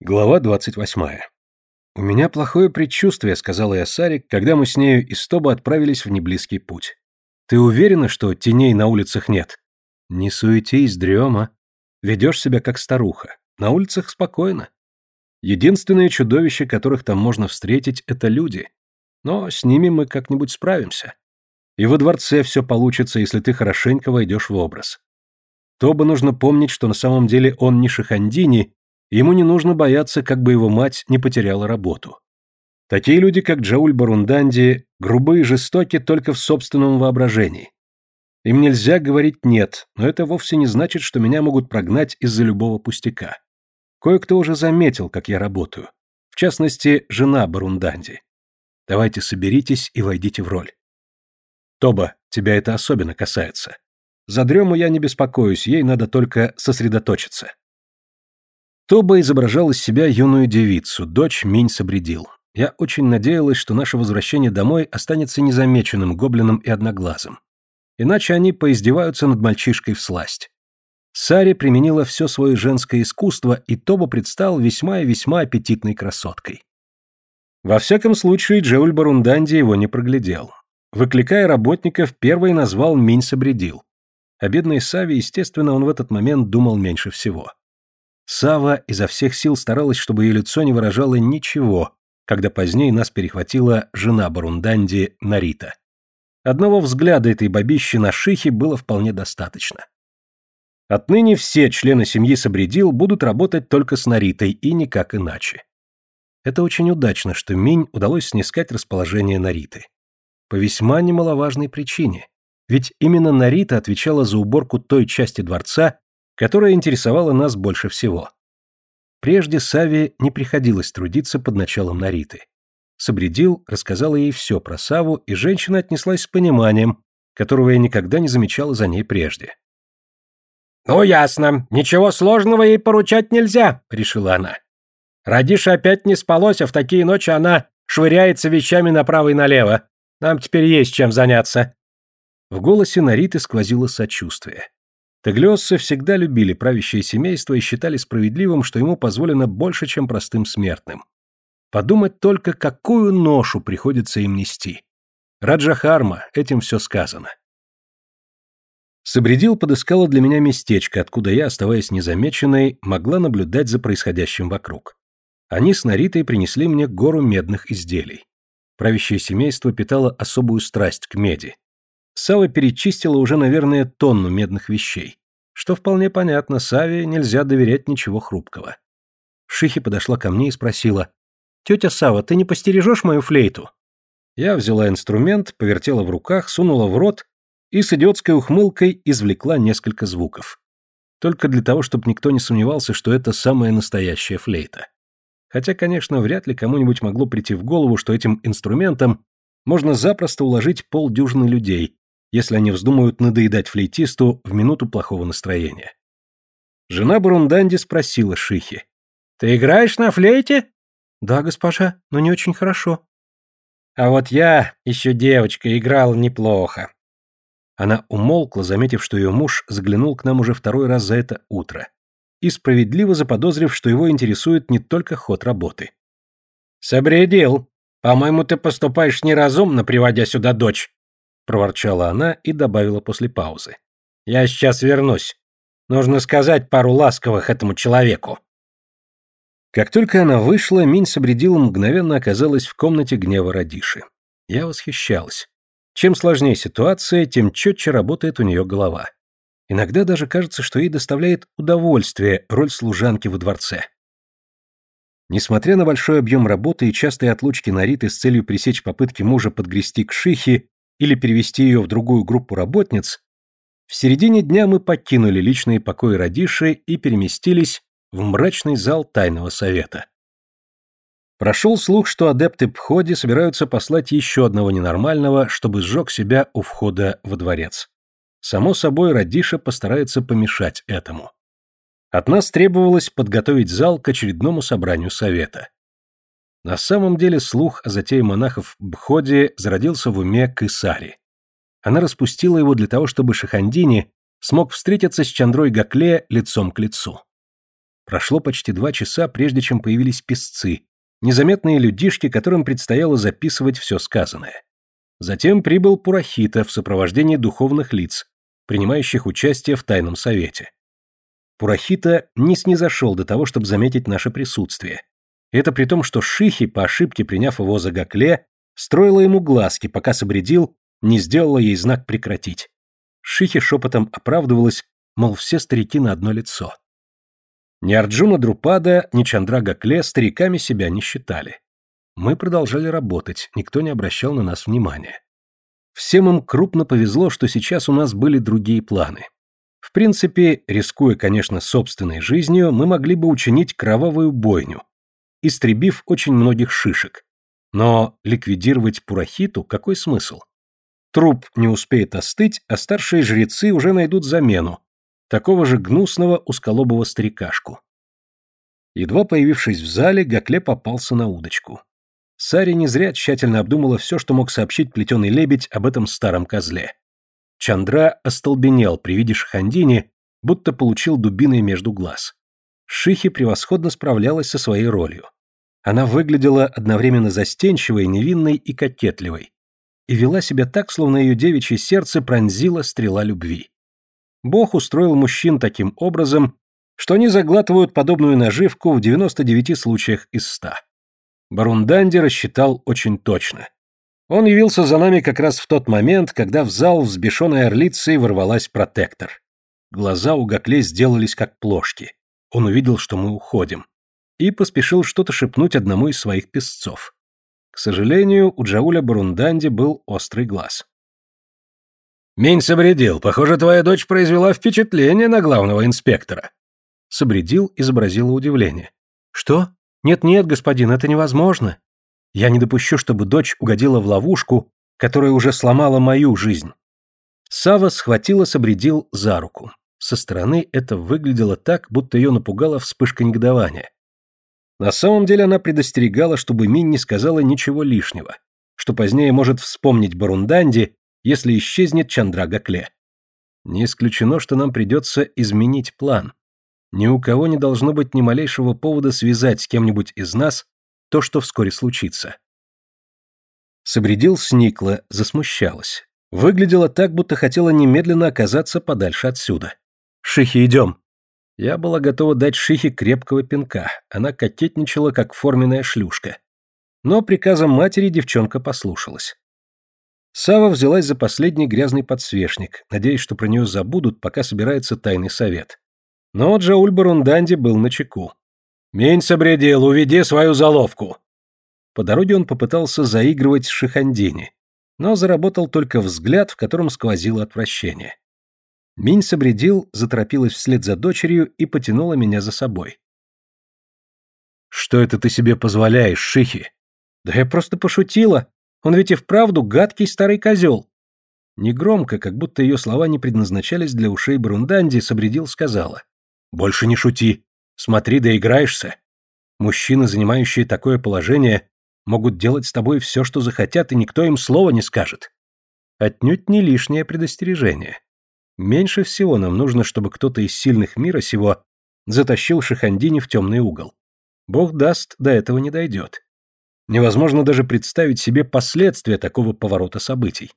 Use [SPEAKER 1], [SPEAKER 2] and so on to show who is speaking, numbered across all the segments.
[SPEAKER 1] Глава 28. «У меня плохое предчувствие», — сказала я Саре, когда мы с нею из Тоба отправились в неблизкий путь. «Ты уверена, что теней на улицах нет?» «Не суетись, дрема. Ведешь себя как старуха. На улицах спокойно. Единственные чудовища, которых там можно встретить, — это люди. Но с ними мы как-нибудь справимся. И во дворце все получится, если ты хорошенько войдешь в образ. Тоба нужно помнить, что на самом деле он не Шахандини, Ему не нужно бояться, как бы его мать не потеряла работу. Такие люди, как Джауль Барунданди, грубые и жестоки только в собственном воображении. Им нельзя говорить «нет», но это вовсе не значит, что меня могут прогнать из-за любого пустяка. Кое-кто уже заметил, как я работаю. В частности, жена Барунданди. Давайте соберитесь и войдите в роль. Тоба, тебя это особенно касается. За дрему я не беспокоюсь, ей надо только сосредоточиться. Тоба изображал из себя юную девицу, дочь Минь Собредил. Я очень надеялась, что наше возвращение домой останется незамеченным гоблином и одноглазым. Иначе они поиздеваются над мальчишкой в сласть. Саре применила все свое женское искусство, и Тоба предстал весьма и весьма аппетитной красоткой. Во всяком случае, Джеуль Барунданди его не проглядел. Выкликая работников, первый назвал Минь Собредил. О бедной Саве, естественно, он в этот момент думал меньше всего. Сава изо всех сил старалась, чтобы ее лицо не выражало ничего, когда позднее нас перехватила жена Барунданди Нарита. Одного взгляда этой бабищи на шихе было вполне достаточно. Отныне все члены семьи Сабредил будут работать только с Наритой и никак иначе. Это очень удачно, что Минь удалось снискать расположение Нариты. По весьма немаловажной причине. Ведь именно Нарита отвечала за уборку той части дворца, которая интересовала нас больше всего. Прежде Саве не приходилось трудиться под началом Нариты. Собредил рассказала ей все про Саву, и женщина отнеслась с пониманием, которого я никогда не замечала за ней прежде. «Ну, ясно. Ничего сложного ей поручать нельзя», — решила она. «Радиша опять не спалось, а в такие ночи она швыряется вещами направо и налево. Нам теперь есть чем заняться». В голосе Нариты сквозило сочувствие. Таглиоссы всегда любили правящее семейство и считали справедливым, что ему позволено больше, чем простым смертным. Подумать только, какую ношу приходится им нести. Раджахарма, этим все сказано. Собредил подыскала для меня местечко, откуда я, оставаясь незамеченной, могла наблюдать за происходящим вокруг. Они с Наритой принесли мне гору медных изделий. Правящее семейство питало особую страсть к меди. Сава перечистила уже, наверное, тонну медных вещей. Что вполне понятно, Саве нельзя доверять ничего хрупкого. Шихи подошла ко мне и спросила, «Тетя Сава, ты не постережешь мою флейту?» Я взяла инструмент, повертела в руках, сунула в рот и с идиотской ухмылкой извлекла несколько звуков. Только для того, чтобы никто не сомневался, что это самая настоящая флейта. Хотя, конечно, вряд ли кому-нибудь могло прийти в голову, что этим инструментом можно запросто уложить полдюжины людей, если они вздумают надоедать флейтисту в минуту плохого настроения. Жена Барунданди спросила Шихи. «Ты играешь на флейте?» «Да, госпожа, но не очень хорошо». «А вот я, еще девочка, играл неплохо». Она умолкла, заметив, что ее муж заглянул к нам уже второй раз за это утро, и справедливо заподозрив, что его интересует не только ход работы. «Собредил. По-моему, ты поступаешь неразумно, приводя сюда дочь проворчала она и добавила после паузы. Я сейчас вернусь. Нужно сказать пару ласковых этому человеку. Как только она вышла, Минь с мгновенно оказалась в комнате гнева Радиши. Я восхищалась. Чем сложнее ситуация, тем четче работает у нее голова. Иногда даже кажется, что ей доставляет удовольствие роль служанки во дворце. Несмотря на большой объем работы и частые отлучки Нариты с целью пресечь попытки мужа подгрести к Шихе или перевести ее в другую группу работниц, в середине дня мы покинули личные покои Радиши и переместились в мрачный зал тайного совета. Прошел слух, что адепты Пходи собираются послать еще одного ненормального, чтобы сжег себя у входа во дворец. Само собой, Радиша постарается помешать этому. От нас требовалось подготовить зал к очередному собранию совета. На самом деле слух о затее монахов Бходе зародился в уме Кысари. Она распустила его для того, чтобы Шахандини смог встретиться с Чандрой Гакле лицом к лицу. Прошло почти два часа, прежде чем появились песцы, незаметные людишки, которым предстояло записывать все сказанное. Затем прибыл Пурахита в сопровождении духовных лиц, принимающих участие в тайном совете. Пурахита не снизошел до того, чтобы заметить наше присутствие. Это при том, что Шихи, по ошибке приняв его за Гакле, строила ему глазки, пока Собредил не сделала ей знак прекратить. Шихи шепотом оправдывалась, мол, все старики на одно лицо. Ни Арджуна Друпада, ни Чандра Гакле стариками себя не считали. Мы продолжали работать, никто не обращал на нас внимания. Всем им крупно повезло, что сейчас у нас были другие планы. В принципе, рискуя, конечно, собственной жизнью, мы могли бы учинить кровавую бойню, истребив очень многих шишек. Но ликвидировать Пурахиту какой смысл? Труп не успеет остыть, а старшие жрецы уже найдут замену, такого же гнусного узколобого старикашку. Едва появившись в зале, Гакле попался на удочку. Сари не зря тщательно обдумала все, что мог сообщить плетеный лебедь об этом старом козле. Чандра остолбенел при виде Шахандини, будто получил дубиной между глаз. Шихи превосходно справлялась со своей ролью. Она выглядела одновременно застенчивой, невинной и кокетливой, и вела себя так, словно ее девичье сердце пронзила стрела любви. Бог устроил мужчин таким образом, что они заглатывают подобную наживку в 99 случаях из 100. Барунданди рассчитал очень точно. Он явился за нами как раз в тот момент, когда в зал взбешенной орлицей ворвалась протектор. Глаза у Гакле сделались как плошки. Он увидел, что мы уходим. И поспешил что-то шепнуть одному из своих песцов. К сожалению, у Джауля Барунданди был острый глаз.
[SPEAKER 2] «Мень Собредил, похоже, твоя дочь произвела впечатление на главного инспектора».
[SPEAKER 1] Собредил изобразила удивление. «Что? Нет-нет, господин, это невозможно. Я не допущу, чтобы дочь угодила в ловушку, которая уже сломала мою жизнь. Сава схватила Собредил за руку. Со стороны это выглядело так, будто ее напугала вспышка негодования. На самом деле она предостерегала, чтобы Мин не сказала ничего лишнего, что позднее может вспомнить Барунданди, если исчезнет Чандра Гакле. Не исключено, что нам придется изменить план. Ни у кого не должно быть ни малейшего повода связать с кем-нибудь из нас то, что вскоре случится. Собредил сникла, засмущалась. Выглядела так, будто хотела немедленно оказаться подальше отсюда. «Шихи, идем!» Я была готова дать Шихе крепкого пинка, она кокетничала, как форменная шлюшка. Но приказом матери девчонка послушалась. Сава взялась за последний грязный подсвечник, надеясь, что про нее забудут, пока собирается тайный совет. Но Джауль Барунданди был на чеку.
[SPEAKER 2] «Мень собредил, уведи свою заловку!»
[SPEAKER 1] По дороге он попытался заигрывать с Шихандини, но заработал только взгляд, в котором сквозило отвращение. Минь собредил, заторопилась вслед за дочерью и потянула меня за собой.
[SPEAKER 2] «Что это ты себе позволяешь, Шихи?»
[SPEAKER 1] «Да я просто пошутила. Он ведь и вправду гадкий старый козел». Негромко, как будто ее слова не предназначались для ушей Брунданди, собредил сказала.
[SPEAKER 2] «Больше не шути. Смотри, доиграешься.
[SPEAKER 1] Мужчины, занимающие такое положение, могут делать с тобой все, что захотят, и никто им слова не скажет. Отнюдь не лишнее предостережение. Меньше всего нам нужно, чтобы кто-то из сильных мира сего затащил Шихандини в темный угол. Бог даст, до этого не дойдет. Невозможно даже представить себе последствия такого поворота событий.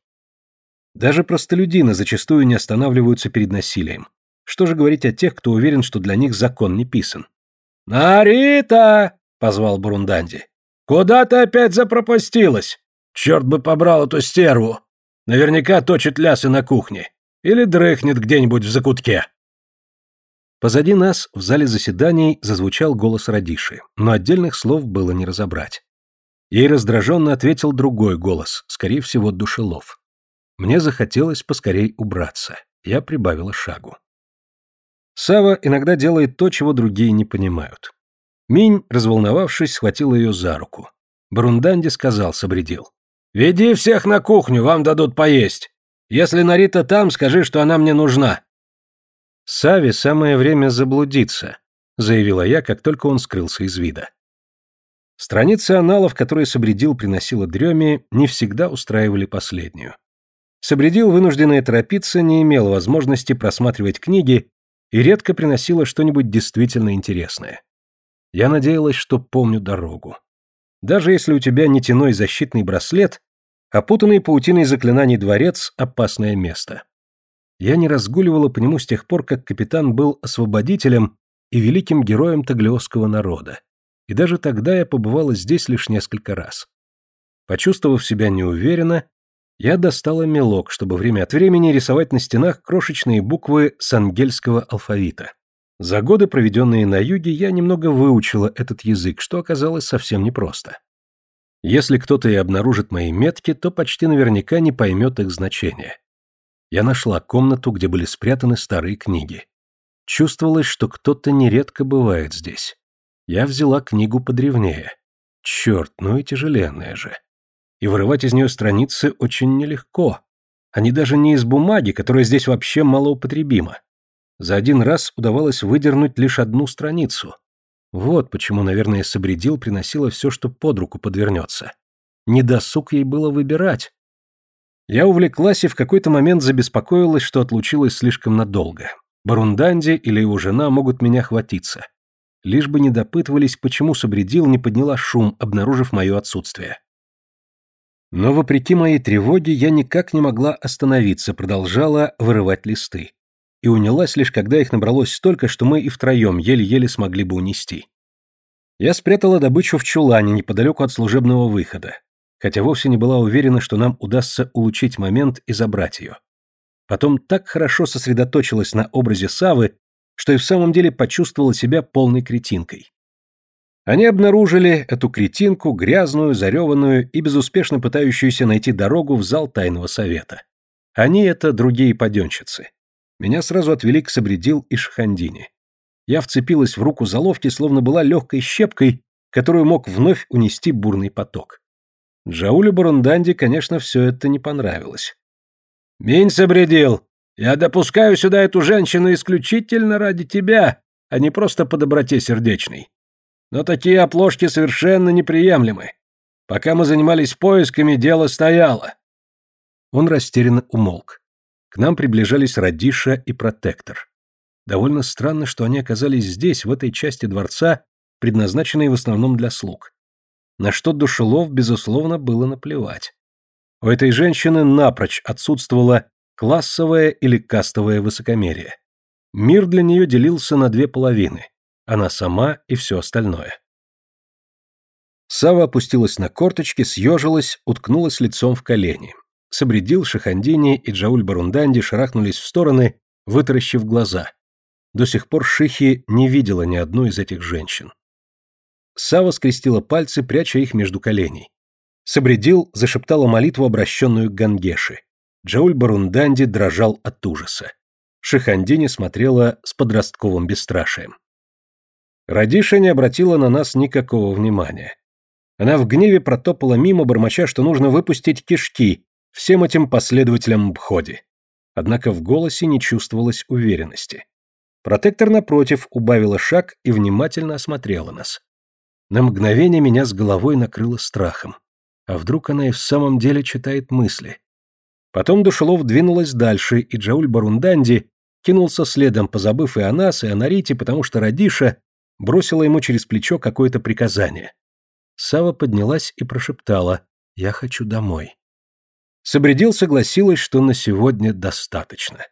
[SPEAKER 1] Даже простолюдины зачастую не останавливаются перед насилием. Что же говорить о тех, кто уверен, что для них закон не писан?
[SPEAKER 2] «Нарита!» — позвал Бурунданди. «Куда ты опять запропастилась? Черт бы побрал эту стерву! Наверняка точит лясы на кухне. Или дрыхнет где-нибудь в закутке».
[SPEAKER 1] Позади нас в зале заседаний зазвучал голос Радиши, но отдельных слов было не разобрать. Ей раздраженно ответил другой голос, скорее всего, душелов. Мне захотелось поскорей убраться. Я прибавила шагу. Сава иногда делает то, чего другие не понимают. Минь, разволновавшись, схватил ее за руку. Барунданди сказал, собредил.
[SPEAKER 2] «Веди всех на кухню, вам дадут поесть. Если Нарита там, скажи, что она мне нужна».
[SPEAKER 1] «Саве самое время заблудиться», — заявила я, как только он скрылся из вида. Страницы аналов, которые Собредил приносила Дреме, не всегда устраивали последнюю. Собредил, вынужденная торопиться, не имел возможности просматривать книги, и редко приносила что-нибудь действительно интересное. Я надеялась, что помню дорогу. Даже если у тебя нетяной защитный браслет, опутанный паутиной заклинаний дворец – опасное место. Я не разгуливала по нему с тех пор, как капитан был освободителем и великим героем таглиосского народа. И даже тогда я побывала здесь лишь несколько раз. Почувствовав себя неуверенно, я достала мелок, чтобы время от времени рисовать на стенах крошечные буквы сангельского алфавита. За годы, проведенные на юге, я немного выучила этот язык, что оказалось совсем непросто. Если кто-то и обнаружит мои метки, то почти наверняка не поймет их значения. Я нашла комнату, где были спрятаны старые книги. Чувствовалось, что кто-то нередко бывает здесь. Я взяла книгу подревнее. Черт, ну и тяжеленная же. И вырывать из нее страницы очень нелегко. Они даже не из бумаги, которая здесь вообще малоупотребима. За один раз удавалось выдернуть лишь одну страницу. Вот почему, наверное, Собредил приносила все, что под руку подвернется. Недосуг ей было выбирать. Я увлеклась и в какой-то момент забеспокоилась, что отлучилась слишком надолго. Барунданди или его жена могут меня хватиться. Лишь бы не допытывались, почему Собредил не подняла шум, обнаружив мое отсутствие. Но вопреки моей тревоге я никак не могла остановиться, продолжала вырывать листы. И унялась лишь, когда их набралось столько, что мы и втроем еле-еле смогли бы унести. Я спрятала добычу в чулане неподалеку от служебного выхода хотя вовсе не была уверена, что нам удастся улучшить момент и забрать ее. Потом так хорошо сосредоточилась на образе Савы, что и в самом деле почувствовала себя полной кретинкой. Они обнаружили эту кретинку, грязную, зареванную и безуспешно пытающуюся найти дорогу в зал тайного совета. Они — это другие паденщицы. Меня сразу отвели к Сабредил и Шахандине. Я вцепилась в руку заловки, словно была легкой щепкой, которую мог вновь унести бурный поток. Джаулю Барунданди, конечно, все это не понравилось. «Минь собредил! Я допускаю сюда эту женщину исключительно ради тебя, а не просто по доброте сердечной. Но такие оплошки совершенно неприемлемы. Пока мы занимались поисками, дело стояло». Он растерянно умолк. К нам приближались Радиша и Протектор. Довольно странно, что они оказались здесь, в этой части дворца, предназначенной в основном для слуг на что Душелов, безусловно, было наплевать. У этой женщины напрочь отсутствовало классовое или кастовое высокомерие. Мир для нее делился на две половины – она сама и все остальное. Сава опустилась на корточки, съежилась, уткнулась лицом в колени. Собредил, Шахандини и Джауль Барунданди шарахнулись в стороны, вытаращив глаза. До сих пор Шихи не видела ни одной из этих женщин. Сава скрестила пальцы, пряча их между коленей. Собредил зашептала молитву, обращенную к Гангеши. Джауль Барунданди дрожал от ужаса. Шихандини смотрела с подростковым бесстрашием. Радиша не обратила на нас никакого внимания. Она в гневе протопала мимо, бормоча, что нужно выпустить кишки всем этим последователям Бходи. Однако в голосе не чувствовалось уверенности. Протектор, напротив, убавила шаг и внимательно осмотрела нас. На мгновение меня с головой накрыло страхом. А вдруг она и в самом деле читает мысли? Потом Душелов двинулась дальше, и Джауль Барунданди кинулся следом, позабыв и о нас, и о Нарите, потому что Радиша бросила ему через плечо какое-то приказание. Сава поднялась и прошептала «Я хочу домой». Собредил согласилась, что на сегодня достаточно.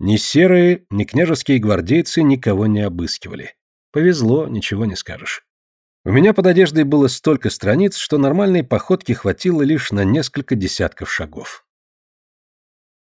[SPEAKER 1] Ни серые, ни княжеские гвардейцы никого не обыскивали. Повезло, ничего не скажешь. У меня под одеждой было столько страниц, что нормальной походки хватило лишь на несколько десятков шагов.